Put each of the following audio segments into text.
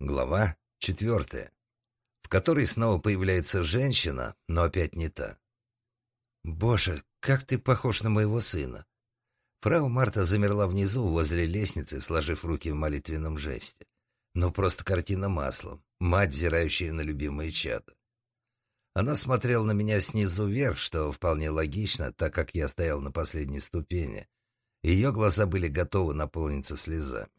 Глава четвертая, в которой снова появляется женщина, но опять не та. «Боже, как ты похож на моего сына!» Фрау Марта замерла внизу, возле лестницы, сложив руки в молитвенном жесте. Ну, просто картина маслом. Мать, взирающая на любимое чадо. Она смотрела на меня снизу вверх, что вполне логично, так как я стоял на последней ступени. Ее глаза были готовы наполниться слезами.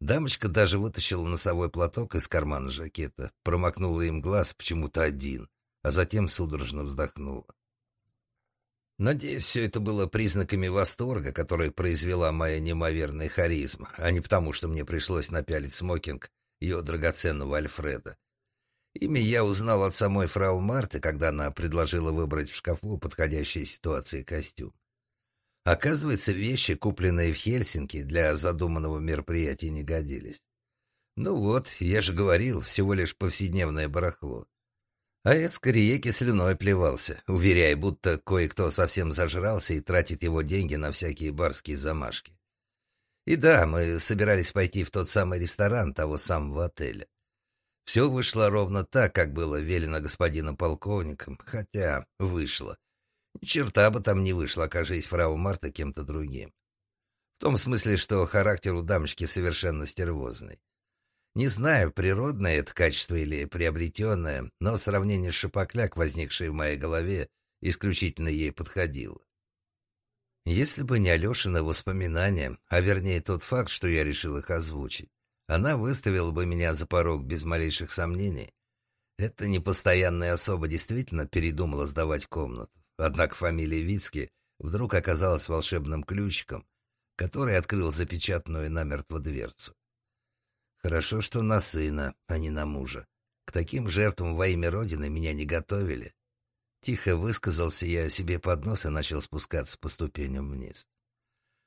Дамочка даже вытащила носовой платок из кармана жакета, промокнула им глаз почему-то один, а затем судорожно вздохнула. Надеюсь, все это было признаками восторга, который произвела моя неимоверная харизма, а не потому, что мне пришлось напялить смокинг ее драгоценного Альфреда. Имя я узнал от самой фрау Марты, когда она предложила выбрать в шкафу подходящей ситуации костюм. Оказывается, вещи, купленные в Хельсинки, для задуманного мероприятия не годились. Ну вот, я же говорил, всего лишь повседневное барахло. А я скорее слюной плевался, уверяя, будто кое-кто совсем зажрался и тратит его деньги на всякие барские замашки. И да, мы собирались пойти в тот самый ресторан того самого отеля. Все вышло ровно так, как было велено господином полковником, хотя вышло. Черта бы там не вышло, окажись фрау Марта кем-то другим. В том смысле, что характер у дамочки совершенно стервозный. Не знаю, природное это качество или приобретенное, но сравнение с шипокляк, возникшее в моей голове, исключительно ей подходило. Если бы не Алешины воспоминания, а вернее тот факт, что я решил их озвучить, она выставила бы меня за порог без малейших сомнений. Эта непостоянная особа действительно передумала сдавать комнату. Однако фамилия Вицки вдруг оказалась волшебным ключиком, который открыл запечатанную намертво дверцу. Хорошо, что на сына, а не на мужа. К таким жертвам во имя Родины меня не готовили. Тихо высказался я себе под нос и начал спускаться по ступеням вниз.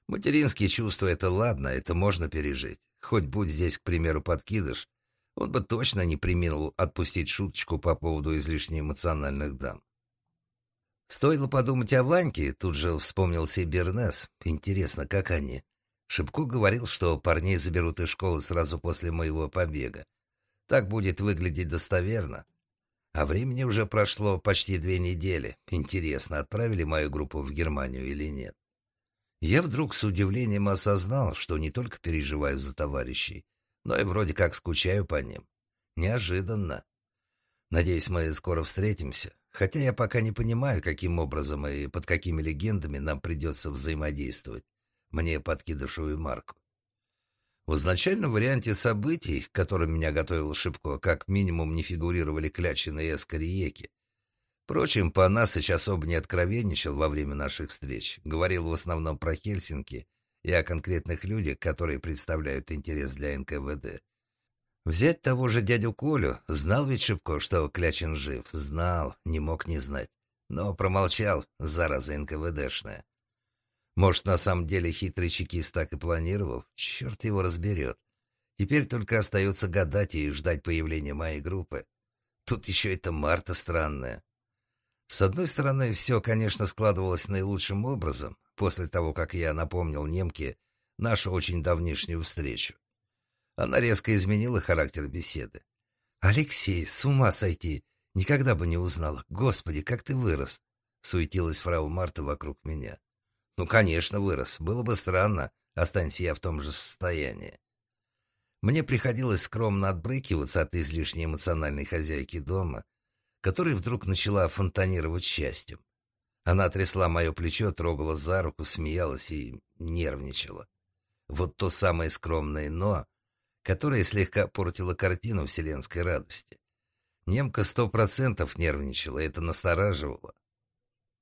Материнские чувства — это ладно, это можно пережить. Хоть будь здесь, к примеру, подкидыш, он бы точно не приминул отпустить шуточку по поводу излишне эмоциональных дам. Стоило подумать о Ваньке, тут же вспомнился и Бернес. Интересно, как они? Шипко говорил, что парней заберут из школы сразу после моего побега. Так будет выглядеть достоверно. А времени уже прошло почти две недели. Интересно, отправили мою группу в Германию или нет? Я вдруг с удивлением осознал, что не только переживаю за товарищей, но и вроде как скучаю по ним. Неожиданно. Надеюсь, мы скоро встретимся. Хотя я пока не понимаю, каким образом и под какими легендами нам придется взаимодействовать мне подкидышевую марку. В изначальном варианте событий, к которым меня готовил Шипко, как минимум не фигурировали Клячины и Эскариеки. Впрочем, по Панасыч особо не откровенничал во время наших встреч, говорил в основном про Хельсинки и о конкретных людях, которые представляют интерес для НКВД. Взять того же дядю Колю, знал ведь Шипко, что Клячин жив, знал, не мог не знать, но промолчал, зараза НКВДшная. Может, на самом деле хитрый чекист так и планировал? Черт его разберет. Теперь только остается гадать и ждать появления моей группы. Тут еще эта Марта странная. С одной стороны, все, конечно, складывалось наилучшим образом, после того, как я напомнил немке нашу очень давнишнюю встречу. Она резко изменила характер беседы. «Алексей, с ума сойти! Никогда бы не узнала. Господи, как ты вырос!» Суетилась фрау Марта вокруг меня. Ну, конечно, вырос. Было бы странно, останься я в том же состоянии. Мне приходилось скромно отбрыкиваться от излишней эмоциональной хозяйки дома, которая вдруг начала фонтанировать счастьем. Она трясла мое плечо, трогала за руку, смеялась и нервничала. Вот то самое скромное «но», которое слегка портило картину вселенской радости. Немка сто процентов нервничала, это настораживало.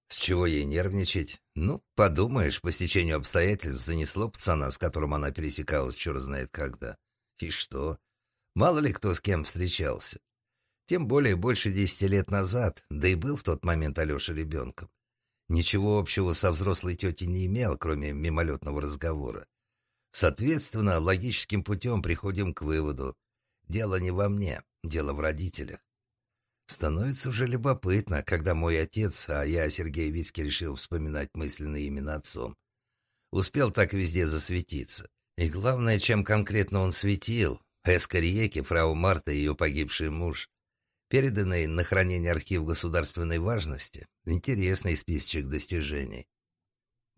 С чего ей нервничать? Ну, подумаешь, по стечению обстоятельств занесло пацана, с которым она пересекалась черт знает когда. И что? Мало ли кто с кем встречался. Тем более больше десяти лет назад, да и был в тот момент Алеша ребенком. Ничего общего со взрослой тетей не имел, кроме мимолетного разговора. Соответственно, логическим путем приходим к выводу. Дело не во мне, дело в родителях. Становится уже любопытно, когда мой отец, а я, Сергей Вицкий, решил вспоминать мысленно именно отцом. Успел так везде засветиться. И главное, чем конкретно он светил, Эскариеке, фрау Марта и ее погибший муж, переданный на хранение архив государственной важности. Интересный списочек достижений.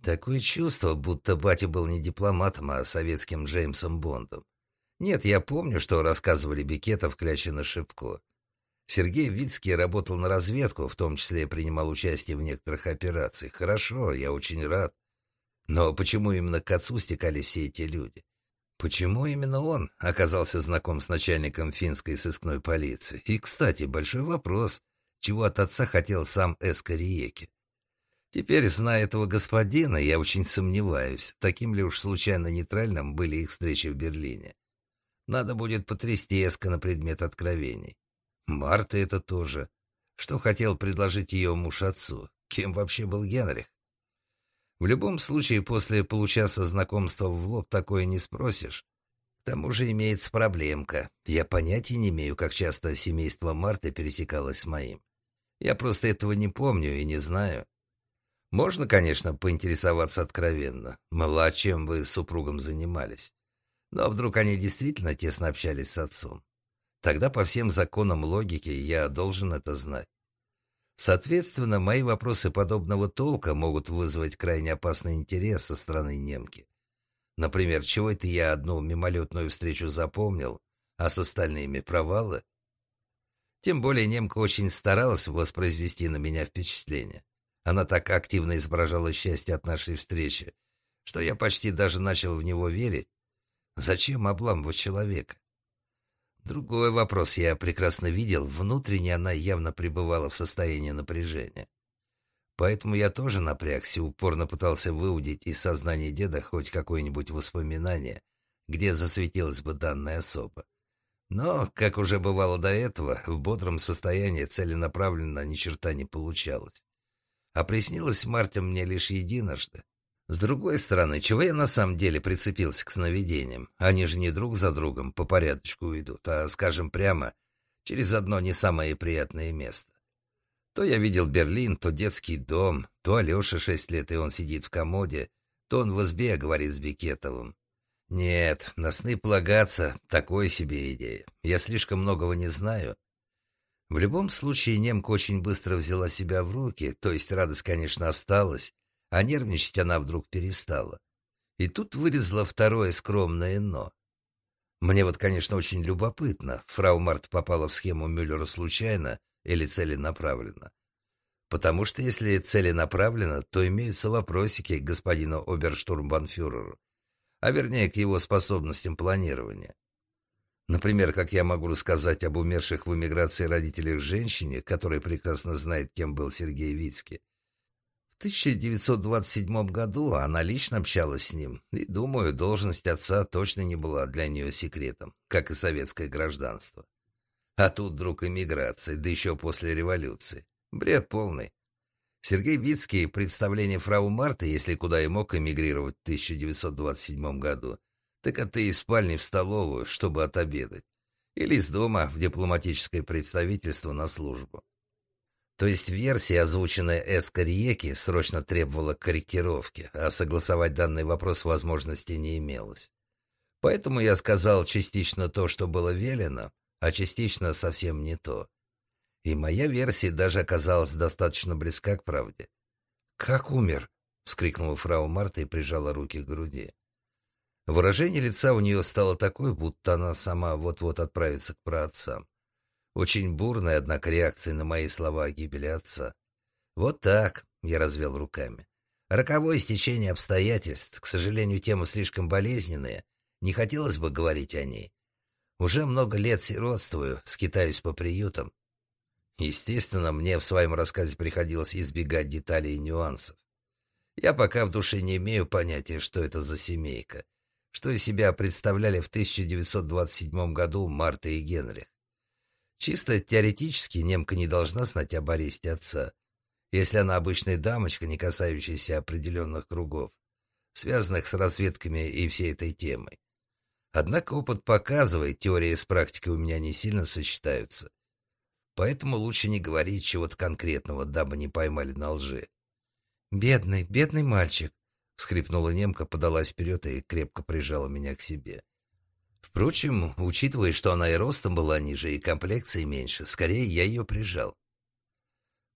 Такое чувство, будто батя был не дипломатом, а советским Джеймсом Бондом. Нет, я помню, что рассказывали Бикетов, Клячина, Шипко. Сергей Вицкий работал на разведку, в том числе принимал участие в некоторых операциях. Хорошо, я очень рад. Но почему именно к отцу стекали все эти люди? Почему именно он оказался знаком с начальником финской сыскной полиции? И, кстати, большой вопрос, чего от отца хотел сам Эскариеки? Теперь, зная этого господина, я очень сомневаюсь, таким ли уж случайно нейтральным были их встречи в Берлине. Надо будет потрясти Эска на предмет откровений. Марта это тоже. Что хотел предложить ее муж отцу? Кем вообще был Генрих? В любом случае, после получаса знакомства в лоб такое не спросишь. К тому же имеется проблемка. Я понятия не имею, как часто семейство Марты пересекалось с моим. Я просто этого не помню и не знаю. Можно, конечно, поинтересоваться откровенно. Мало чем вы с супругом занимались. Но вдруг они действительно тесно общались с отцом. Тогда по всем законам логики я должен это знать. Соответственно, мои вопросы подобного толка могут вызвать крайне опасный интерес со стороны немки. Например, чего это я одну мимолетную встречу запомнил, а с остальными провалы? Тем более немка очень старалась воспроизвести на меня впечатление. Она так активно изображала счастье от нашей встречи, что я почти даже начал в него верить. Зачем обламывать человека? Другой вопрос я прекрасно видел. Внутренне она явно пребывала в состоянии напряжения. Поэтому я тоже напрягся, упорно пытался выудить из сознания деда хоть какое-нибудь воспоминание, где засветилась бы данная особа. Но, как уже бывало до этого, в бодром состоянии целенаправленно ни черта не получалось. А приснилось Марте мне лишь единожды. С другой стороны, чего я на самом деле прицепился к сновидениям? Они же не друг за другом по порядочку идут, а, скажем прямо, через одно не самое приятное место. То я видел Берлин, то детский дом, то Алеша шесть лет, и он сидит в комоде, то он в избе говорит с Бекетовым. Нет, на сны полагаться — такое себе идея. Я слишком многого не знаю. В любом случае, немка очень быстро взяла себя в руки, то есть радость, конечно, осталась, а нервничать она вдруг перестала. И тут вылезло второе скромное «но». Мне вот, конечно, очень любопытно, фрау Март попала в схему Мюллера случайно или целенаправленно. Потому что если целенаправленно, то имеются вопросики к господину оберштурмбанфюреру, а вернее к его способностям планирования. Например, как я могу рассказать об умерших в эмиграции родителях женщине, которая прекрасно знает, кем был Сергей Вицкий, 1927 году она лично общалась с ним, и, думаю, должность отца точно не была для нее секретом, как и советское гражданство. А тут вдруг эмиграция, да еще после революции. Бред полный. Сергей Вицкий представление фрау Марты, если куда и мог эмигрировать в 1927 году, так это из спальни в столовую, чтобы отобедать, или из дома в дипломатическое представительство на службу. То есть версия, озвученная Эскариеки, срочно требовала корректировки, а согласовать данный вопрос возможности не имелось. Поэтому я сказал частично то, что было велено, а частично совсем не то. И моя версия даже оказалась достаточно близка к правде. «Как умер?» — вскрикнула фрау Марта и прижала руки к груди. Выражение лица у нее стало такое, будто она сама вот-вот отправится к праотцам. Очень бурная, однако, реакция на мои слова о гибели отца. Вот так, я развел руками. Роковое стечение обстоятельств, к сожалению, тема слишком болезненная, не хотелось бы говорить о ней. Уже много лет сиротствую, скитаюсь по приютам. Естественно, мне в своем рассказе приходилось избегать деталей и нюансов. Я пока в душе не имею понятия, что это за семейка, что из себя представляли в 1927 году Марта и Генрих. Чисто теоретически немка не должна знать об аресте отца, если она обычная дамочка, не касающаяся определенных кругов, связанных с разведками и всей этой темой. Однако опыт показывает, теория с практикой у меня не сильно сочетаются. Поэтому лучше не говорить чего-то конкретного, дабы не поймали на лжи. «Бедный, бедный мальчик!» — вскрипнула немка, подалась вперед и крепко прижала меня к себе. Впрочем, учитывая, что она и ростом была ниже, и комплекции меньше, скорее я ее прижал.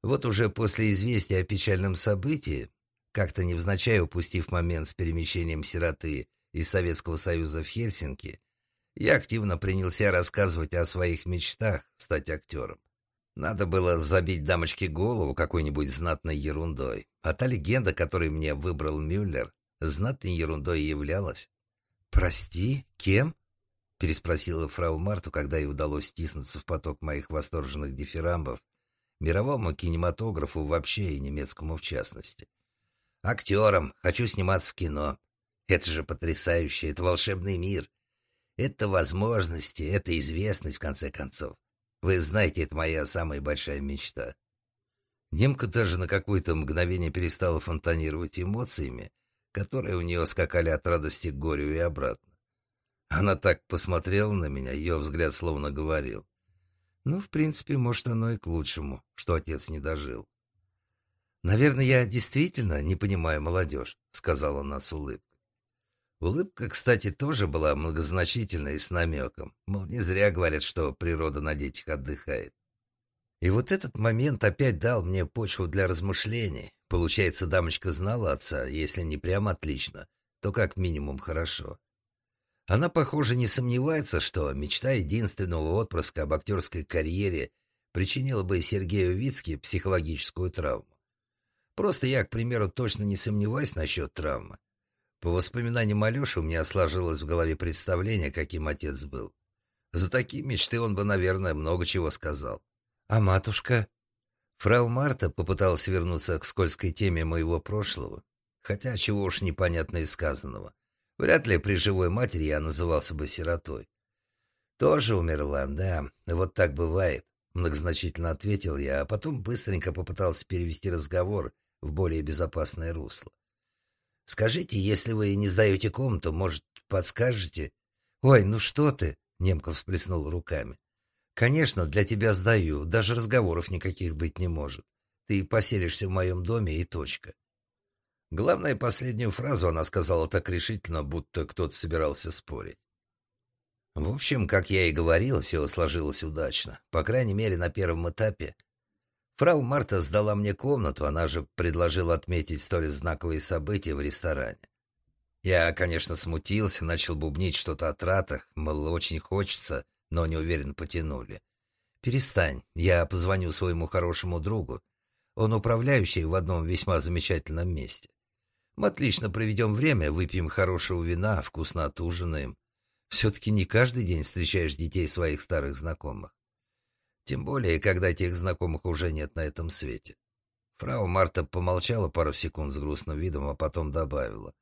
Вот уже после известия о печальном событии, как-то невзначай упустив момент с перемещением сироты из Советского Союза в Хельсинки, я активно принялся рассказывать о своих мечтах стать актером. Надо было забить дамочке голову какой-нибудь знатной ерундой. А та легенда, которую мне выбрал Мюллер, знатной ерундой являлась. «Прости, кем?» — переспросила фрау Марту, когда ей удалось стиснуться в поток моих восторженных дифирамбов, мировому кинематографу вообще и немецкому в частности. «Актером. Хочу сниматься в кино. Это же потрясающе, это волшебный мир. Это возможности, это известность, в конце концов. Вы знаете, это моя самая большая мечта». Немка даже на какое-то мгновение перестала фонтанировать эмоциями, которые у нее скакали от радости к горю и обратно. Она так посмотрела на меня, ее взгляд словно говорил. Ну, в принципе, может, оно и к лучшему, что отец не дожил. «Наверное, я действительно не понимаю молодежь», — сказала она с улыбкой. Улыбка, кстати, тоже была многозначительной и с намеком. Мол, не зря говорят, что природа на детях отдыхает. И вот этот момент опять дал мне почву для размышлений. Получается, дамочка знала отца, если не прямо отлично, то как минимум хорошо. Она, похоже, не сомневается, что мечта единственного отпрыска об актерской карьере причинила бы Сергею Вицке психологическую травму. Просто я, к примеру, точно не сомневаюсь насчет травмы. По воспоминаниям Алеши у меня сложилось в голове представление, каким отец был. За такие мечты он бы, наверное, много чего сказал. А матушка? Фрау Марта попыталась вернуться к скользкой теме моего прошлого, хотя чего уж непонятно из сказанного. Вряд ли при живой матери я назывался бы сиротой. Тоже умерла, да, вот так бывает, многозначительно ответил я, а потом быстренько попытался перевести разговор в более безопасное русло. Скажите, если вы не сдаете комнату, может, подскажете? Ой, ну что ты, Немка всплеснул руками. Конечно, для тебя сдаю, даже разговоров никаких быть не может. Ты поселишься в моем доме и точка. Главное, последнюю фразу она сказала так решительно, будто кто-то собирался спорить. В общем, как я и говорил, все сложилось удачно. По крайней мере, на первом этапе. Фрау Марта сдала мне комнату, она же предложила отметить столь знаковые события в ресторане. Я, конечно, смутился, начал бубнить что-то о тратах, мол, очень хочется, но неуверенно потянули. «Перестань, я позвоню своему хорошему другу. Он управляющий в одном весьма замечательном месте. Мы отлично проведем время, выпьем хорошего вина, вкусно отужинаем. Все-таки не каждый день встречаешь детей своих старых знакомых. Тем более, когда этих знакомых уже нет на этом свете. Фрау Марта помолчала пару секунд с грустным видом, а потом добавила.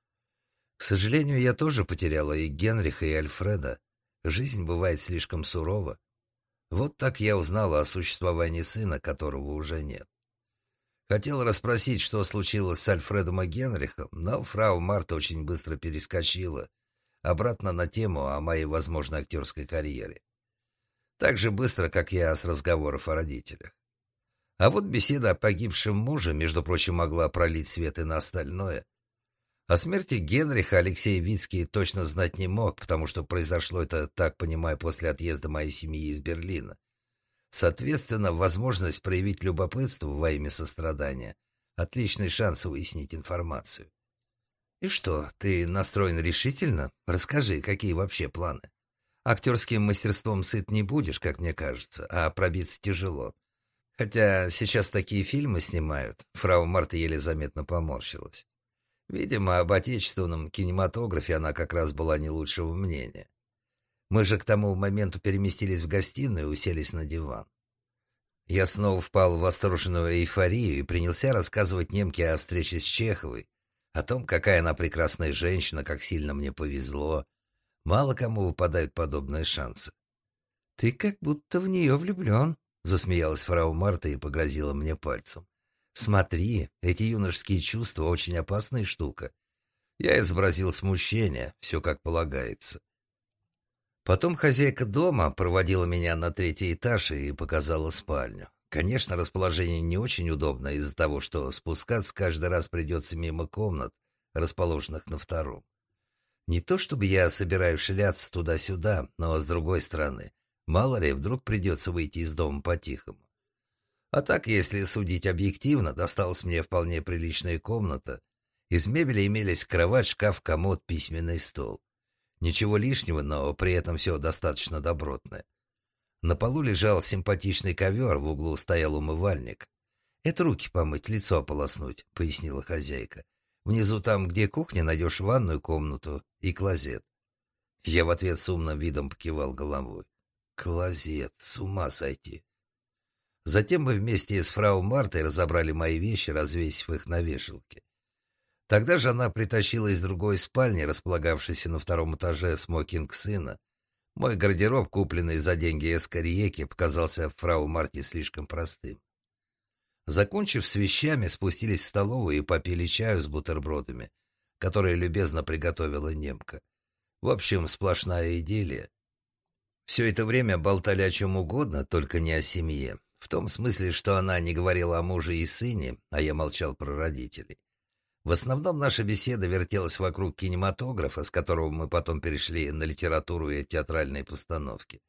К сожалению, я тоже потеряла и Генриха, и Альфреда. Жизнь бывает слишком сурова. Вот так я узнала о существовании сына, которого уже нет. Хотел расспросить, что случилось с Альфредом и Генрихом, но фрау Марта очень быстро перескочила обратно на тему о моей возможной актерской карьере. Так же быстро, как я с разговоров о родителях. А вот беседа о погибшем муже, между прочим, могла пролить свет и на остальное. О смерти Генриха Алексей Вицкий точно знать не мог, потому что произошло это, так понимаю, после отъезда моей семьи из Берлина. Соответственно, возможность проявить любопытство во имя сострадания – отличный шанс выяснить информацию. И что, ты настроен решительно? Расскажи, какие вообще планы? Актерским мастерством сыт не будешь, как мне кажется, а пробиться тяжело. Хотя сейчас такие фильмы снимают. Фрау Марта еле заметно поморщилась. Видимо, об отечественном кинематографе она как раз была не лучшего мнения. Мы же к тому моменту переместились в гостиную и уселись на диван. Я снова впал в восторженную эйфорию и принялся рассказывать немке о встрече с Чеховой, о том, какая она прекрасная женщина, как сильно мне повезло. Мало кому выпадают подобные шансы. «Ты как будто в нее влюблен», — засмеялась фрау Марта и погрозила мне пальцем. «Смотри, эти юношеские чувства — очень опасная штука». Я изобразил смущение, все как полагается. Потом хозяйка дома проводила меня на третий этаж и показала спальню. Конечно, расположение не очень удобно из-за того, что спускаться каждый раз придется мимо комнат, расположенных на втором. Не то чтобы я собираюсь шляться туда-сюда, но с другой стороны, мало ли, вдруг придется выйти из дома по-тихому. А так, если судить объективно, досталась мне вполне приличная комната. Из мебели имелись кровать, шкаф, комод, письменный стол. Ничего лишнего, но при этом все достаточно добротное. На полу лежал симпатичный ковер, в углу стоял умывальник. «Это руки помыть, лицо ополоснуть», — пояснила хозяйка. «Внизу там, где кухня, найдешь ванную комнату и клозет». Я в ответ с умным видом покивал головой. «Клозет, с ума сойти». Затем мы вместе с фрау Мартой разобрали мои вещи, развесив их на вешалке. Тогда же она притащила из другой спальни, располагавшейся на втором этаже смокинг сына. Мой гардероб, купленный за деньги Эскариеки, показался фрау Марте слишком простым. Закончив с вещами, спустились в столовую и попили чаю с бутербродами, которые любезно приготовила немка. В общем, сплошная идиллия. Все это время болтали о чем угодно, только не о семье. В том смысле, что она не говорила о муже и сыне, а я молчал про родителей. В основном наша беседа вертелась вокруг кинематографа, с которого мы потом перешли на литературу и театральные постановки.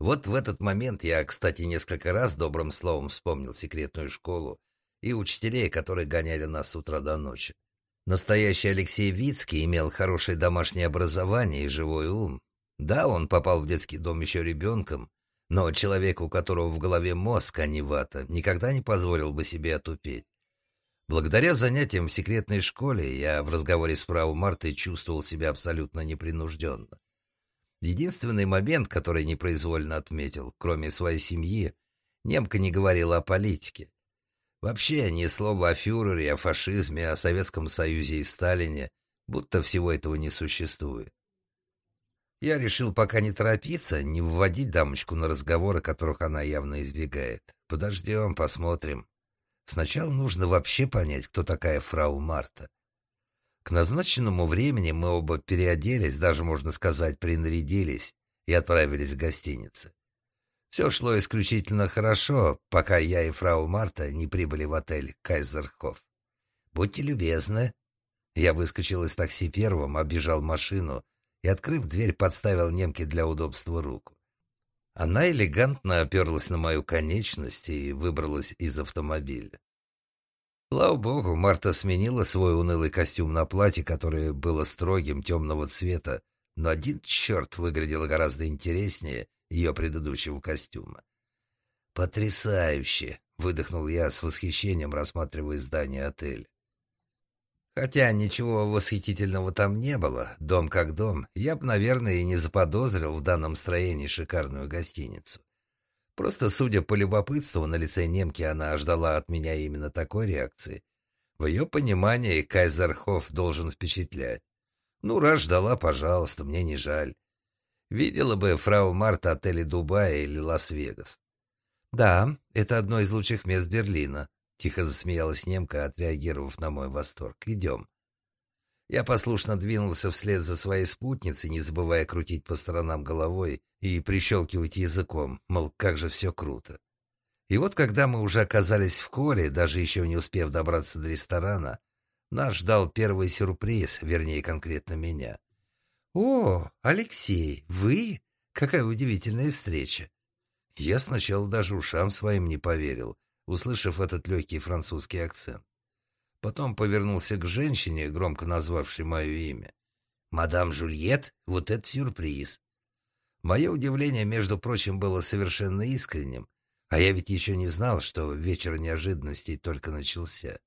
Вот в этот момент я, кстати, несколько раз добрым словом вспомнил секретную школу и учителей, которые гоняли нас с утра до ночи. Настоящий Алексей Вицкий имел хорошее домашнее образование и живой ум. Да, он попал в детский дом еще ребенком, но человек, у которого в голове мозг, а не вата, никогда не позволил бы себе отупеть. Благодаря занятиям в секретной школе я в разговоре с фрау Мартой чувствовал себя абсолютно непринужденно. Единственный момент, который непроизвольно отметил, кроме своей семьи, немка не говорила о политике. Вообще ни слова о фюрере, о фашизме, о Советском Союзе и Сталине, будто всего этого не существует. Я решил пока не торопиться, не вводить дамочку на разговоры, которых она явно избегает. Подождем, посмотрим. Сначала нужно вообще понять, кто такая фрау Марта. К назначенному времени мы оба переоделись, даже, можно сказать, принарядились и отправились в гостиницу. Все шло исключительно хорошо, пока я и фрау Марта не прибыли в отель «Кайзерхоф». «Будьте любезны». Я выскочил из такси первым, оббежал машину и, открыв дверь, подставил немке для удобства руку. Она элегантно оперлась на мою конечность и выбралась из автомобиля. Слава богу, Марта сменила свой унылый костюм на платье, которое было строгим, темного цвета, но один черт выглядел гораздо интереснее ее предыдущего костюма. «Потрясающе!» — выдохнул я с восхищением, рассматривая здание отеля. Хотя ничего восхитительного там не было, дом как дом, я бы, наверное, и не заподозрил в данном строении шикарную гостиницу. Просто, судя по любопытству на лице немки, она ждала от меня именно такой реакции. В ее понимании Кайзерхоф должен впечатлять. Ну, раз ждала, пожалуйста, мне не жаль. Видела бы фрау Марта отели Дубая или Лас-Вегас. Да, это одно из лучших мест Берлина, Тихо засмеялась немка, отреагировав на мой восторг. «Идем». Я послушно двинулся вслед за своей спутницей, не забывая крутить по сторонам головой и прищелкивать языком, мол, как же все круто. И вот когда мы уже оказались в коле, даже еще не успев добраться до ресторана, нас ждал первый сюрприз, вернее, конкретно меня. «О, Алексей, вы? Какая удивительная встреча!» Я сначала даже ушам своим не поверил — услышав этот легкий французский акцент. Потом повернулся к женщине, громко назвавшей мое имя. «Мадам Жульет, вот это сюрприз!» Мое удивление, между прочим, было совершенно искренним, а я ведь еще не знал, что вечер неожиданностей только начался.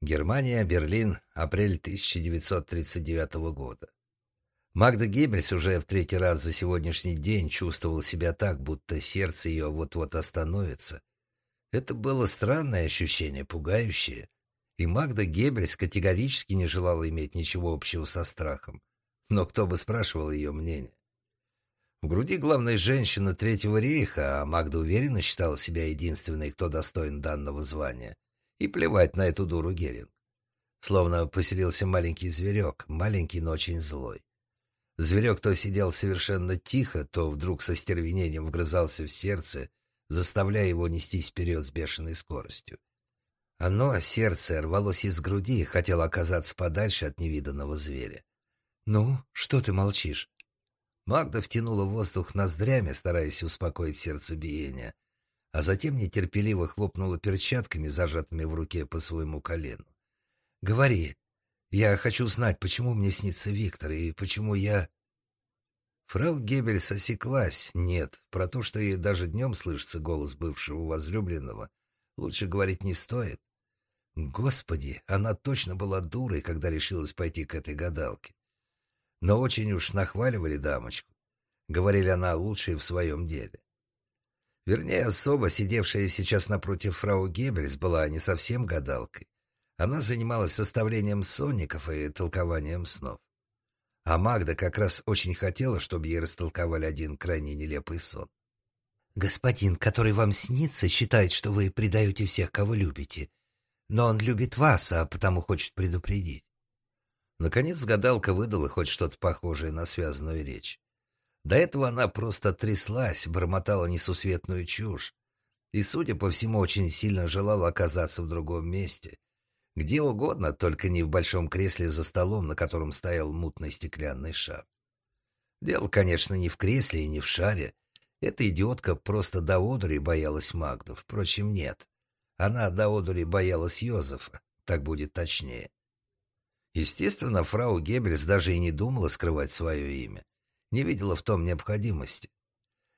Германия, Берлин, апрель 1939 года. Магда Геббельс уже в третий раз за сегодняшний день чувствовала себя так, будто сердце ее вот-вот остановится, это было странное ощущение, пугающее. И Магда Геббельс категорически не желала иметь ничего общего со страхом. Но кто бы спрашивал ее мнение? В груди главной женщины Третьего рейха, а Магда уверенно считала себя единственной, кто достоин данного звания. И плевать на эту дуру Геринг. Словно поселился маленький зверек, маленький, но очень злой. Зверек то сидел совершенно тихо, то вдруг со стервенением вгрызался в сердце заставляя его нестись вперед с бешеной скоростью. Оно, сердце, рвалось из груди и хотело оказаться подальше от невиданного зверя. «Ну, что ты молчишь?» Магда втянула воздух ноздрями, стараясь успокоить сердцебиение, а затем нетерпеливо хлопнула перчатками, зажатыми в руке по своему колену. «Говори. Я хочу знать, почему мне снится Виктор и почему я...» Фрау Гебель осеклась. Нет, про то, что ей даже днем слышится голос бывшего возлюбленного, лучше говорить не стоит. Господи, она точно была дурой, когда решилась пойти к этой гадалке. Но очень уж нахваливали дамочку. Говорили, она лучшая в своем деле. Вернее, особо сидевшая сейчас напротив фрау Геббельс была не совсем гадалкой. Она занималась составлением сонников и толкованием снов. А Магда как раз очень хотела, чтобы ей растолковали один крайне нелепый сон. «Господин, который вам снится, считает, что вы предаете всех, кого любите. Но он любит вас, а потому хочет предупредить». Наконец гадалка выдала хоть что-то похожее на связанную речь. До этого она просто тряслась, бормотала несусветную чушь. И, судя по всему, очень сильно желала оказаться в другом месте, где угодно, только не в большом кресле за столом, на котором стоял мутный стеклянный шар. Дело, конечно, не в кресле и не в шаре. Эта идиотка просто до одури боялась Магду. Впрочем, нет. Она до одури боялась Йозефа. Так будет точнее. Естественно, фрау Геббельс даже и не думала скрывать свое имя. Не видела в том необходимости.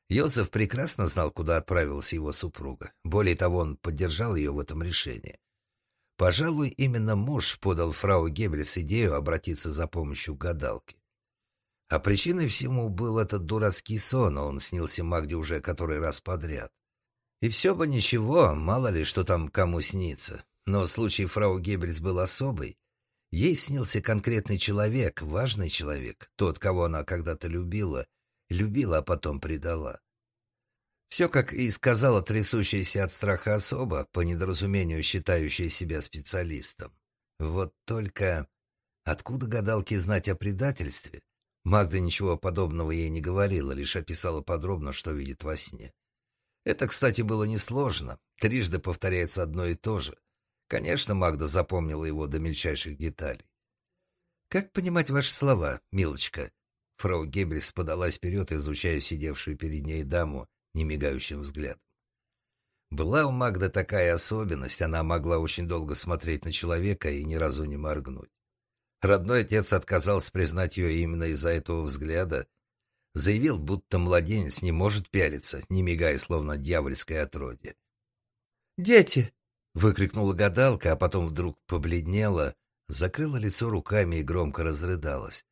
Йозеф прекрасно знал, куда отправилась его супруга. Более того, он поддержал ее в этом решении. Пожалуй, именно муж подал фрау Геббельс идею обратиться за помощью к гадалке. А причиной всему был этот дурацкий сон, а он снился Магде уже который раз подряд. И все бы ничего, мало ли, что там кому снится. Но случай фрау Геббельс был особый. Ей снился конкретный человек, важный человек, тот, кого она когда-то любила, любила, а потом предала. Все, как и сказала трясущаяся от страха особа, по недоразумению считающая себя специалистом. Вот только откуда гадалки знать о предательстве? Магда ничего подобного ей не говорила, лишь описала подробно, что видит во сне. Это, кстати, было несложно. Трижды повторяется одно и то же. Конечно, Магда запомнила его до мельчайших деталей. «Как понимать ваши слова, милочка?» Фрау Геббельс подалась вперед, изучая сидевшую перед ней даму немигающим взглядом. Была у Магды такая особенность, она могла очень долго смотреть на человека и ни разу не моргнуть. Родной отец отказался признать ее именно из-за этого взгляда, заявил, будто младенец не может пялиться, не мигая, словно дьявольское отродье. «Дети!» — выкрикнула гадалка, а потом вдруг побледнела, закрыла лицо руками и громко разрыдалась.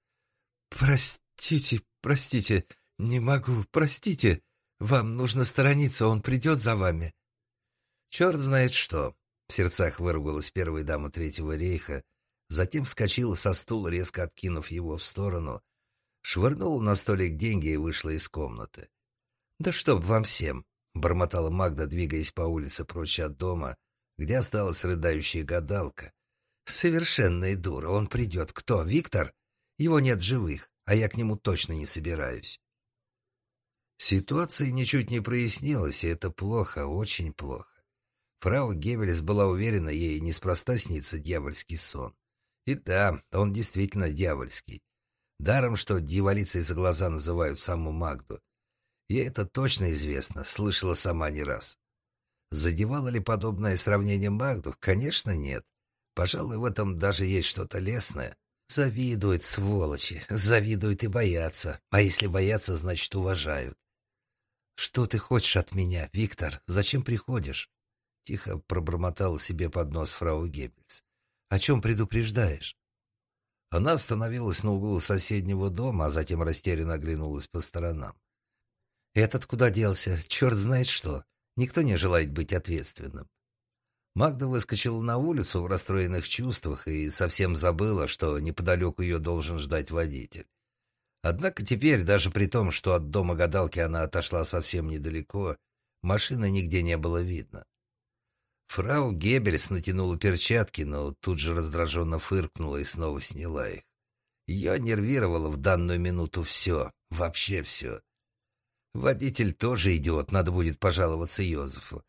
«Простите, простите, не могу, простите!» Вам нужно сторониться, он придет за вами. Черт знает что. В сердцах выругалась первая дама Третьего рейха, затем вскочила со стула, резко откинув его в сторону, швырнула на столик деньги и вышла из комнаты. «Да чтоб вам всем!» — бормотала Магда, двигаясь по улице прочь от дома, где осталась рыдающая гадалка. «Совершенная дура. Он придет. Кто? Виктор? Его нет живых, а я к нему точно не собираюсь». Ситуация ничуть не прояснилась, и это плохо, очень плохо. Фрау Геббельс была уверена, ей неспроста снится дьявольский сон. И да, он действительно дьявольский. Даром, что дьяволицей за глаза называют саму Магду. Ей это точно известно, слышала сама не раз. Задевало ли подобное сравнение Магду? Конечно, нет. Пожалуй, в этом даже есть что-то лесное. Завидуют, сволочи, завидуют и боятся. А если боятся, значит, уважают. «Что ты хочешь от меня, Виктор? Зачем приходишь?» Тихо пробормотал себе под нос фрау Геббельс. «О чем предупреждаешь?» Она остановилась на углу соседнего дома, а затем растерянно оглянулась по сторонам. «Этот куда делся? Черт знает что. Никто не желает быть ответственным». Магда выскочила на улицу в расстроенных чувствах и совсем забыла, что неподалеку ее должен ждать водитель. Однако теперь, даже при том, что от дома гадалки она отошла совсем недалеко, машины нигде не было видно. Фрау Геббельс натянула перчатки, но тут же раздраженно фыркнула и снова сняла их. Ее нервировало в данную минуту все, вообще все. Водитель тоже идиот, надо будет пожаловаться Йозефу.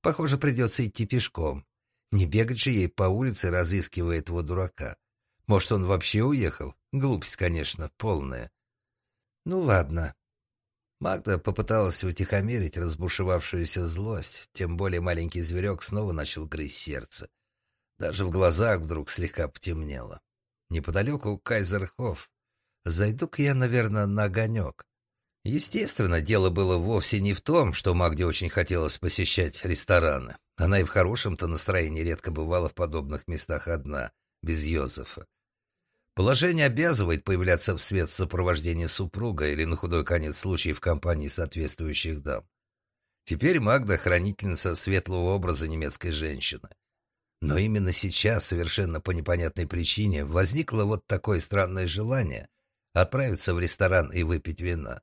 Похоже, придется идти пешком. Не бегать же ей по улице, разыскивая этого дурака. Может, он вообще уехал? Глупость, конечно, полная. Ну ладно. Магда попыталась утихомирить разбушевавшуюся злость, тем более маленький зверек снова начал грызть сердце. Даже в глазах вдруг слегка потемнело. Неподалеку Кайзерхоф. Зайду-ка я, наверное, на огонек. Естественно, дело было вовсе не в том, что Магде очень хотелось посещать рестораны. Она и в хорошем-то настроении редко бывала в подобных местах одна, без Йозефа. Положение обязывает появляться в свет в сопровождении супруга или на худой конец случая в компании соответствующих дам. Теперь Магда – хранительница светлого образа немецкой женщины. Но именно сейчас, совершенно по непонятной причине, возникло вот такое странное желание отправиться в ресторан и выпить вина.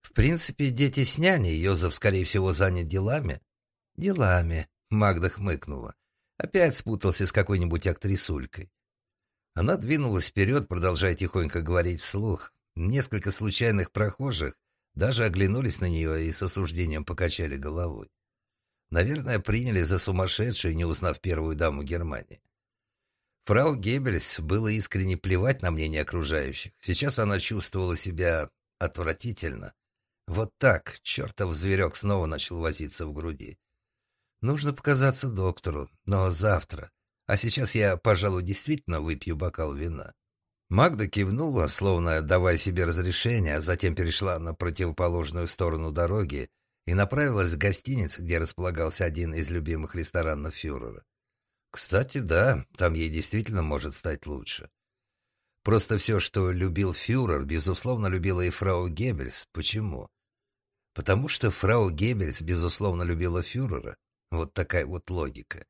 В принципе, дети с няней, Йозеф, скорее всего, занят делами. Делами, Магда хмыкнула. Опять спутался с какой-нибудь актрисулькой. Она двинулась вперед, продолжая тихонько говорить вслух. Несколько случайных прохожих даже оглянулись на нее и с осуждением покачали головой. Наверное, приняли за сумасшедшую, не узнав первую даму Германии. Фрау Геббельс было искренне плевать на мнение окружающих. Сейчас она чувствовала себя отвратительно. Вот так чертов зверек снова начал возиться в груди. Нужно показаться доктору, но завтра. А сейчас я, пожалуй, действительно выпью бокал вина. Магда кивнула, словно давая себе разрешение, а затем перешла на противоположную сторону дороги и направилась к гостинице, где располагался один из любимых ресторанов фюрера. Кстати, да, там ей действительно может стать лучше. Просто все, что любил фюрер, безусловно, любила и фрау Геббельс. Почему? Потому что фрау Геббельс, безусловно, любила фюрера. Вот такая вот логика.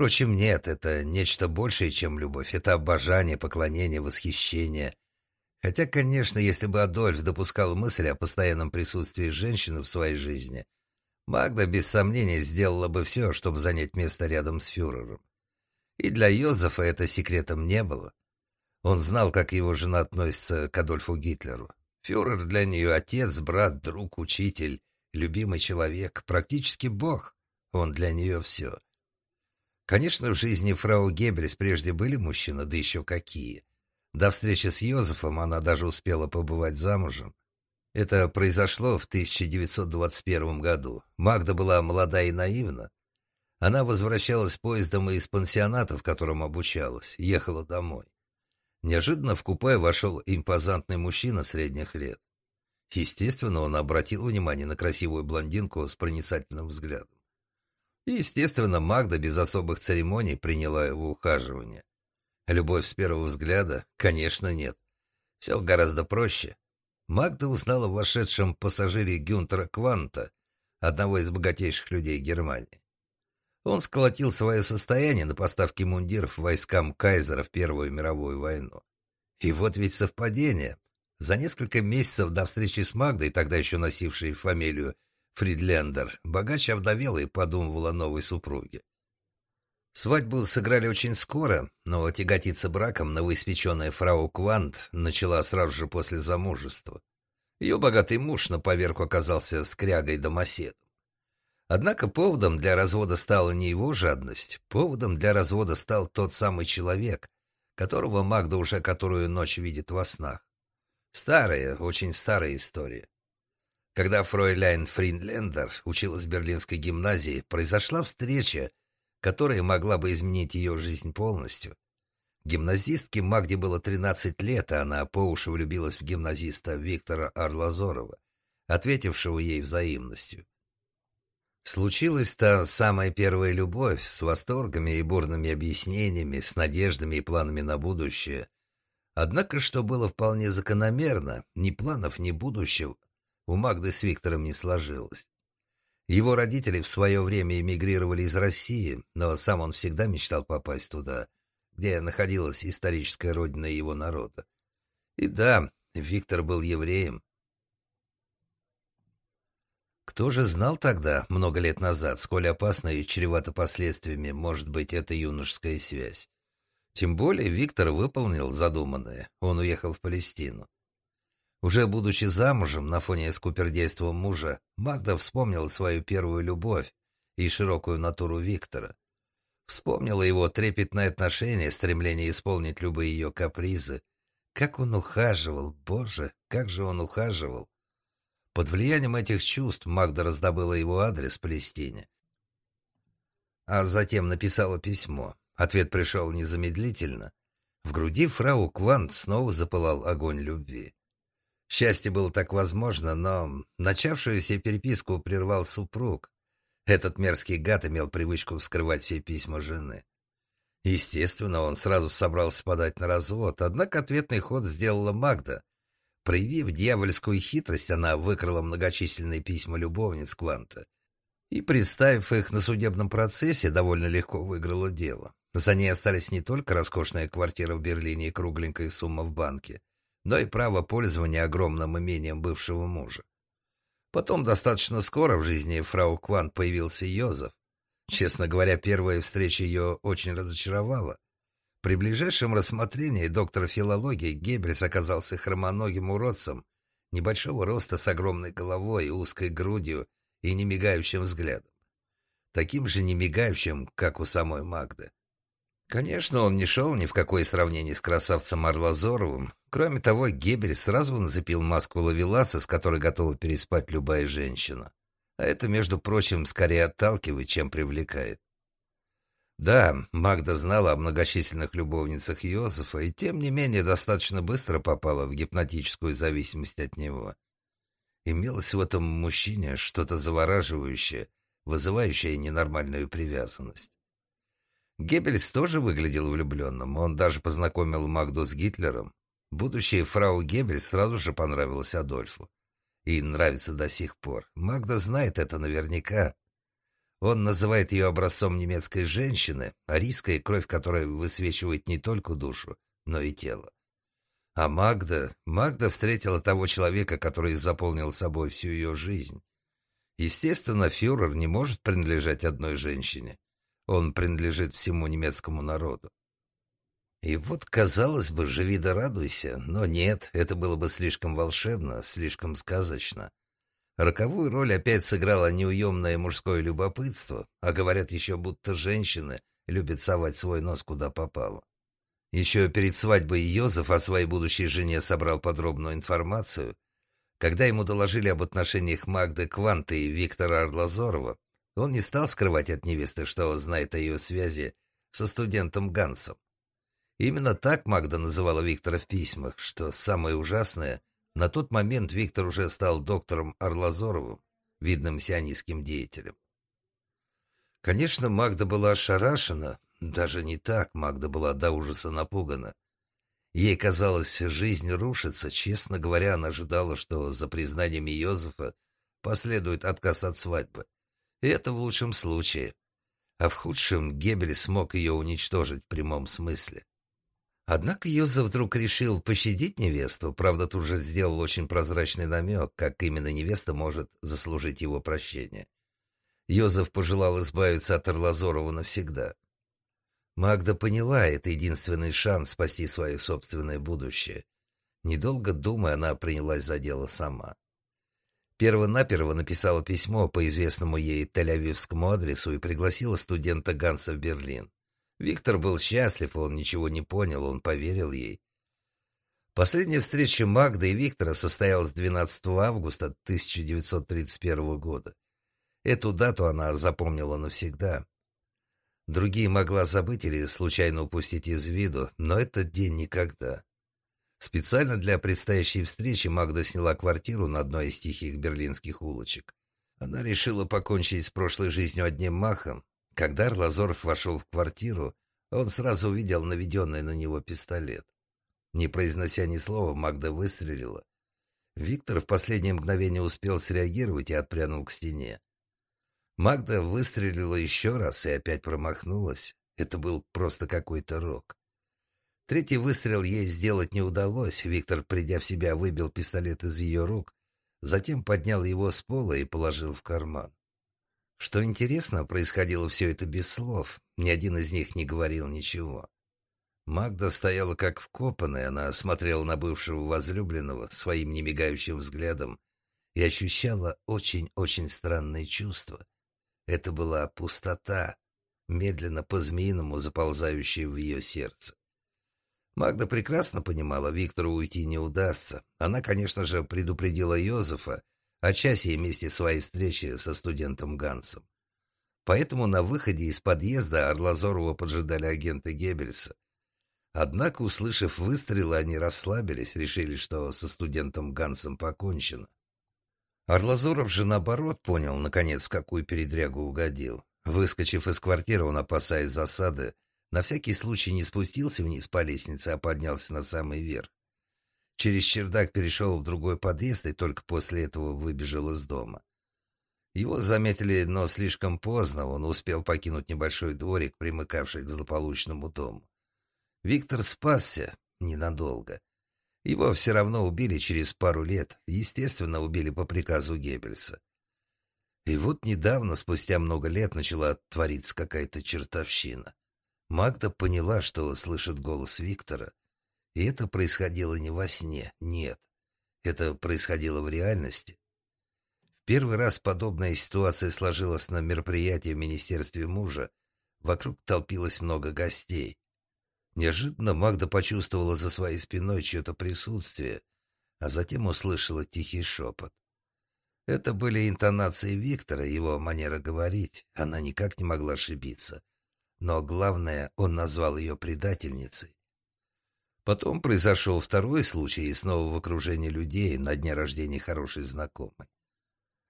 Впрочем, нет, это нечто большее, чем любовь. Это обожание, поклонение, восхищение. Хотя, конечно, если бы Адольф допускал мысль о постоянном присутствии женщины в своей жизни, Магда, без сомнения, сделала бы все, чтобы занять место рядом с фюрером. И для Йозефа это секретом не было. Он знал, как его жена относится к Адольфу Гитлеру. Фюрер для нее отец, брат, друг, учитель, любимый человек, практически бог. Он для нее все. Конечно, в жизни фрау Геббельс прежде были мужчины, да еще какие. До встречи с Йозефом она даже успела побывать замужем. Это произошло в 1921 году. Магда была молода и наивна. Она возвращалась поездом из пансионата, в котором обучалась, ехала домой. Неожиданно в купе вошел импозантный мужчина средних лет. Естественно, он обратил внимание на красивую блондинку с проницательным взглядом. И, естественно, Магда без особых церемоний приняла его ухаживание. Любовь с первого взгляда? Конечно, нет. Все гораздо проще. Магда узнала в вошедшем пассажире Гюнтера Кванта, одного из богатейших людей Германии. Он сколотил свое состояние на поставке мундиров войскам Кайзера в Первую мировую войну. И вот ведь совпадение. За несколько месяцев до встречи с Магдой, тогда еще носившей фамилию Фридлендер, богач овдовела и подумывала о новой супруге. Свадьбу сыграли очень скоро, но тяготиться браком новоиспеченная фрау Квант начала сразу же после замужества. Ее богатый муж на поверку оказался скрягой-домоседом. Однако поводом для развода стала не его жадность, поводом для развода стал тот самый человек, которого Магда уже которую ночь видит во снах. Старая, очень старая история. Когда фройляйн Фринлендер училась в Берлинской гимназии, произошла встреча, которая могла бы изменить ее жизнь полностью. Гимназистке Магде было 13 лет, а она по уши влюбилась в гимназиста Виктора Арлазорова, ответившего ей взаимностью. Случилась та самая первая любовь с восторгами и бурными объяснениями, с надеждами и планами на будущее. Однако, что было вполне закономерно, ни планов, ни будущего у Магды с Виктором не сложилось. Его родители в свое время эмигрировали из России, но сам он всегда мечтал попасть туда, где находилась историческая родина его народа. И да, Виктор был евреем. Кто же знал тогда, много лет назад, сколь опасной и чревато последствиями может быть эта юношеская связь? Тем более Виктор выполнил задуманное, он уехал в Палестину. Уже будучи замужем на фоне скупердейства мужа, Магда вспомнила свою первую любовь и широкую натуру Виктора. Вспомнила его трепетное отношение, стремление исполнить любые ее капризы. Как он ухаживал, боже, как же он ухаживал. Под влиянием этих чувств Магда раздобыла его адрес в Палестине. А затем написала письмо. Ответ пришел незамедлительно. В груди фрау Квант снова запылал огонь любви. Счастье было так возможно, но начавшуюся переписку прервал супруг. Этот мерзкий гад имел привычку вскрывать все письма жены. Естественно, он сразу собрался подать на развод, однако ответный ход сделала Магда. Проявив дьявольскую хитрость, она выкрала многочисленные письма любовниц Кванта и, представив их на судебном процессе, довольно легко выиграла дело. За ней остались не только роскошная квартира в Берлине и кругленькая сумма в банке, но и право пользования огромным имением бывшего мужа. Потом достаточно скоро в жизни фрау Квант появился Йозеф. Честно говоря, первая встреча ее очень разочаровала. При ближайшем рассмотрении доктора филологии Геббельс оказался хромоногим уродцем, небольшого роста с огромной головой, узкой грудью и немигающим взглядом. Таким же немигающим, как у самой Магды. Конечно, он не шел ни в какое сравнение с красавцем Орлазоровым. Кроме того, Гебель сразу нацепил маску лавеласа, с которой готова переспать любая женщина. А это, между прочим, скорее отталкивает, чем привлекает. Да, Магда знала о многочисленных любовницах Йозефа и, тем не менее, достаточно быстро попала в гипнотическую зависимость от него. Имелось в этом мужчине что-то завораживающее, вызывающее ненормальную привязанность. Геббельс тоже выглядел влюбленным. Он даже познакомил Магду с Гитлером. Будущая фрау Геббельс сразу же понравилась Адольфу. И нравится до сих пор. Магда знает это наверняка. Он называет ее образцом немецкой женщины, арийская кровь, которая высвечивает не только душу, но и тело. А Магда... Магда встретила того человека, который заполнил собой всю ее жизнь. Естественно, фюрер не может принадлежать одной женщине. Он принадлежит всему немецкому народу. И вот, казалось бы, живи да радуйся, но нет, это было бы слишком волшебно, слишком сказочно. Роковую роль опять сыграло неуемное мужское любопытство, а говорят еще, будто женщины любят совать свой нос куда попало. Еще перед свадьбой Йозеф о своей будущей жене собрал подробную информацию. Когда ему доложили об отношениях Магды Кванты и Виктора Орлазорова, он не стал скрывать от невесты, что знает о ее связи со студентом Гансом. Именно так Магда называла Виктора в письмах, что самое ужасное, на тот момент Виктор уже стал доктором Орлазоровым, видным сионистским деятелем. Конечно, Магда была ошарашена, даже не так, Магда была до ужаса напугана. Ей казалось, жизнь рушится. Честно говоря, она ожидала, что за признаниями Йозефа последует отказ от свадьбы. И это в лучшем случае. А в худшем Гебель смог ее уничтожить в прямом смысле. Однако Йозеф вдруг решил пощадить невесту, правда, тут же сделал очень прозрачный намек, как именно невеста может заслужить его прощение. Йозеф пожелал избавиться от Орлазорова навсегда. Магда поняла, это единственный шанс спасти свое собственное будущее. Недолго думая, она принялась за дело сама. Первонаперво написала письмо по известному ей тель-авивскому адресу и пригласила студента Ганса в Берлин. Виктор был счастлив, он ничего не понял, он поверил ей. Последняя встреча Магды и Виктора состоялась 12 августа 1931 года. Эту дату она запомнила навсегда. Другие могла забыть или случайно упустить из виду, но этот день никогда. Специально для предстоящей встречи Магда сняла квартиру на одной из тихих берлинских улочек. Она решила покончить с прошлой жизнью одним махом. Когда Орлазоров вошел в квартиру, он сразу увидел наведенный на него пистолет. Не произнося ни слова, Магда выстрелила. Виктор в последнее мгновение успел среагировать и отпрянул к стене. Магда выстрелила еще раз и опять промахнулась. Это был просто какой-то рок. Третий выстрел ей сделать не удалось. Виктор, придя в себя, выбил пистолет из ее рук, затем поднял его с пола и положил в карман. Что интересно, происходило все это без слов. Ни один из них не говорил ничего. Магда стояла как вкопанная, она смотрела на бывшего возлюбленного своим немигающим взглядом и ощущала очень-очень странные чувства. Это была пустота. медленно по-змеиному заползающее в ее сердце. Магда прекрасно понимала, Виктору уйти не удастся. Она, конечно же, предупредила Йозефа о часе и месте своей встречи со студентом Гансом. Поэтому на выходе из подъезда Орлазорова поджидали агенты Геббельса. Однако, услышав выстрелы, они расслабились, решили, что со студентом Гансом покончено. Орлазоров же, наоборот, понял, наконец, в какую передрягу угодил. Выскочив из квартиры, он, опасаясь засады, на всякий случай не спустился вниз по лестнице, а поднялся на самый верх. Через чердак перешел в другой подъезд и только после этого выбежал из дома. Его заметили, но слишком поздно, он успел покинуть небольшой дворик, примыкавший к злополучному дому. Виктор спасся ненадолго. Его все равно убили через пару лет, естественно, убили по приказу Геббельса. И вот недавно, спустя много лет, начала твориться какая-то чертовщина. Магда поняла, что слышит голос Виктора, и это происходило не во сне, нет. Это происходило в реальности. В первый раз подобная ситуация сложилась на мероприятии в Министерстве мужа. Вокруг толпилось много гостей. Неожиданно Магда почувствовала за своей спиной чье-то присутствие, а затем услышала тихий шепот. Это были интонации Виктора, его манера говорить. Она никак не могла ошибиться. Но главное, он назвал ее предательницей. Потом произошел второй случай, и снова в окружении людей на дне рождения хорошей знакомой.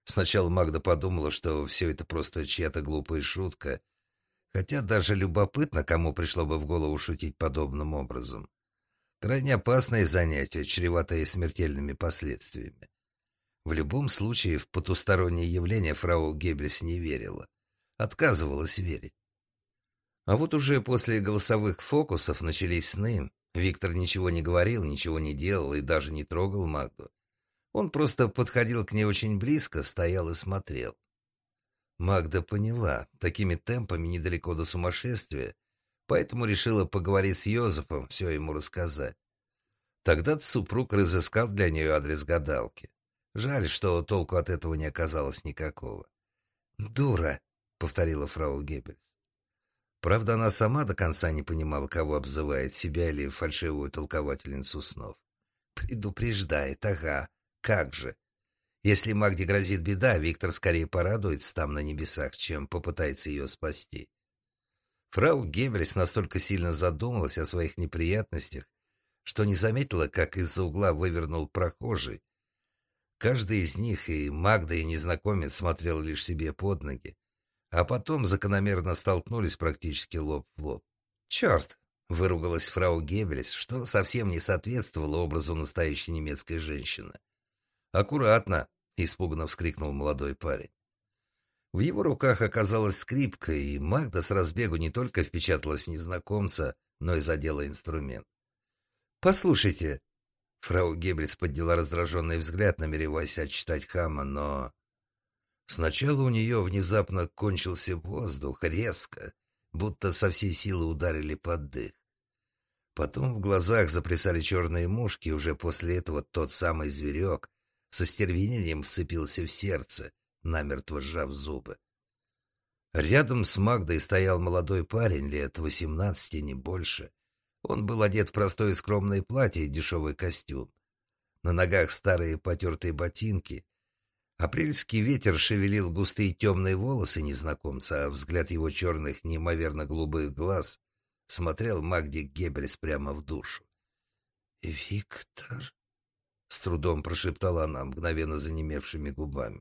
Сначала Магда подумала, что все это просто чья-то глупая шутка, хотя даже любопытно, кому пришло бы в голову шутить подобным образом. Крайне опасное занятие, чреватое смертельными последствиями. В любом случае, в потустороннее явление фрау Геббельс не верила. Отказывалась верить. А вот уже после голосовых фокусов начались сны. Виктор ничего не говорил, ничего не делал и даже не трогал Магду. Он просто подходил к ней очень близко, стоял и смотрел. Магда поняла, такими темпами недалеко до сумасшествия, поэтому решила поговорить с Йозефом, все ему рассказать. Тогда супруг разыскал для нее адрес гадалки. Жаль, что толку от этого не оказалось никакого. «Дура», — повторила фрау Геббельс. Правда, она сама до конца не понимала, кого обзывает, себя или фальшивую толковательницу снов. Предупреждает, ага, как же. Если Магде грозит беда, Виктор скорее порадуется там на небесах, чем попытается ее спасти. Фрау Геббельс настолько сильно задумалась о своих неприятностях, что не заметила, как из-за угла вывернул прохожий. Каждый из них, и Магда, и незнакомец, смотрел лишь себе под ноги а потом закономерно столкнулись практически лоб в лоб. «Черт!» — выругалась фрау Геббельс, что совсем не соответствовало образу настоящей немецкой женщины. «Аккуратно!» — испуганно вскрикнул молодой парень. В его руках оказалась скрипка, и Магда с разбегу не только впечаталась в незнакомца, но и задела инструмент. «Послушайте!» Фрау Геббельс подняла раздраженный взгляд, намереваясь отчитать хама, но... Сначала у нее внезапно кончился воздух, резко, будто со всей силы ударили под дых. Потом в глазах заплясали черные мушки, и уже после этого тот самый зверек со стервенением вцепился в сердце, намертво сжав зубы. Рядом с Магдой стоял молодой парень, лет восемнадцати, не больше. Он был одет в простое скромное платье и дешевый костюм. На ногах старые потертые ботинки, Апрельский ветер шевелил густые темные волосы незнакомца, а взгляд его черных, неимоверно голубых глаз смотрел Магди Геббельс прямо в душу. «Виктор?» — с трудом прошептала она мгновенно занемевшими губами.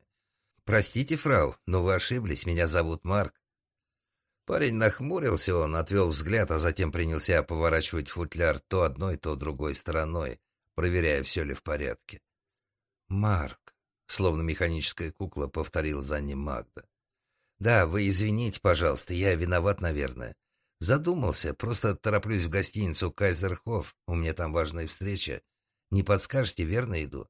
«Простите, фрау, но вы ошиблись, меня зовут Марк». Парень нахмурился, он отвел взгляд, а затем принялся поворачивать футляр то одной, то другой стороной, проверяя, все ли в порядке. «Марк», Словно механическая кукла повторил за ним Магда. «Да, вы извините, пожалуйста, я виноват, наверное. Задумался, просто тороплюсь в гостиницу Кайзерхоф, у меня там важная встреча. Не подскажете, верно иду?»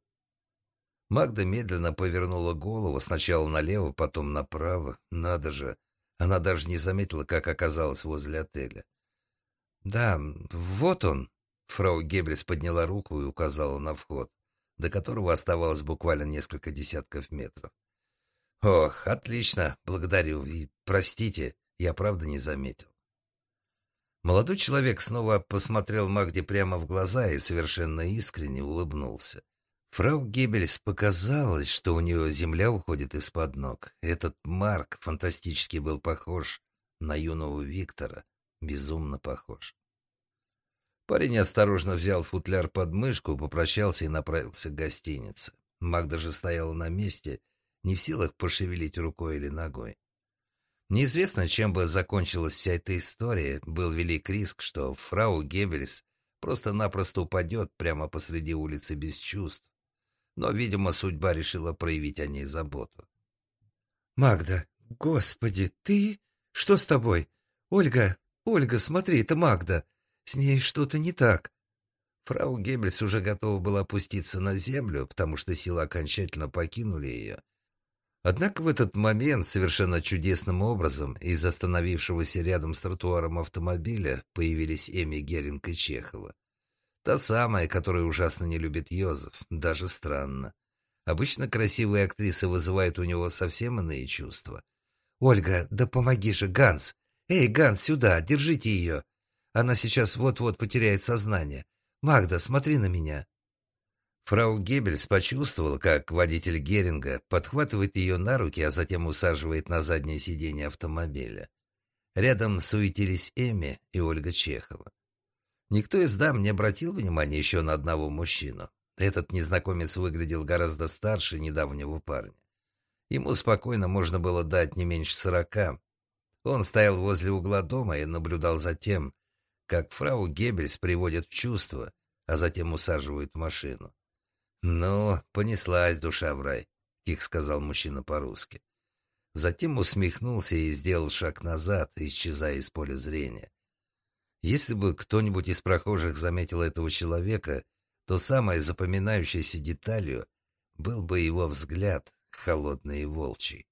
Магда медленно повернула голову, сначала налево, потом направо. Надо же, она даже не заметила, как оказалась возле отеля. «Да, вот он», — фрау Геббельс подняла руку и указала на вход до которого оставалось буквально несколько десятков метров. «Ох, отлично, благодарю и простите, Я правда не заметил. Молодой человек снова посмотрел Магде прямо в глаза и совершенно искренне улыбнулся. Фрау Геббельс показалось, что у нее земля уходит из-под ног. Этот Марк фантастически был похож на юного Виктора, безумно похож. Парень осторожно взял футляр под мышку, попрощался и направился к гостинице. Магда же стояла на месте, не в силах пошевелить рукой или ногой. Неизвестно, чем бы закончилась вся эта история. Был велик риск, что фрау Геббельс просто-напросто упадет прямо посреди улицы без чувств. Но, видимо, судьба решила проявить о ней заботу. «Магда, господи, ты? Что с тобой? Ольга, Ольга, смотри, это Магда. С ней что-то не так». Фрау Геббельс уже готова была опуститься на землю, потому что силы окончательно покинули ее. Однако в этот момент совершенно чудесным образом из остановившегося рядом с тротуаром автомобиля появились Эми Геринг и Чехова. Та самая, которая ужасно не любит Йозеф, даже странно. Обычно красивые актрисы вызывают у него совсем иные чувства. «Ольга, да помоги же, Ганс! Эй, Ганс, сюда, держите ее! Она сейчас вот-вот потеряет сознание. Магда, смотри на меня!» Фрау Геббельс почувствовала, как водитель Геринга подхватывает ее на руки, а затем усаживает на заднее сиденье автомобиля. Рядом суетились Эми и Ольга Чехова. Никто из дам не обратил внимания еще на одного мужчину. Этот незнакомец выглядел гораздо старше недавнего парня. Ему спокойно можно было дать не меньше сорока. Он стоял возле угла дома и наблюдал за тем, как фрау Геббельс приводит в чувство, а затем усаживает в машину. «Ну, понеслась душа в рай», — тихо сказал мужчина по-русски. Затем усмехнулся и сделал шаг назад, исчезая из поля зрения. Если бы кто-нибудь из прохожих заметил этого человека, то самой запоминающейся деталью был бы его взгляд, холодный и волчий.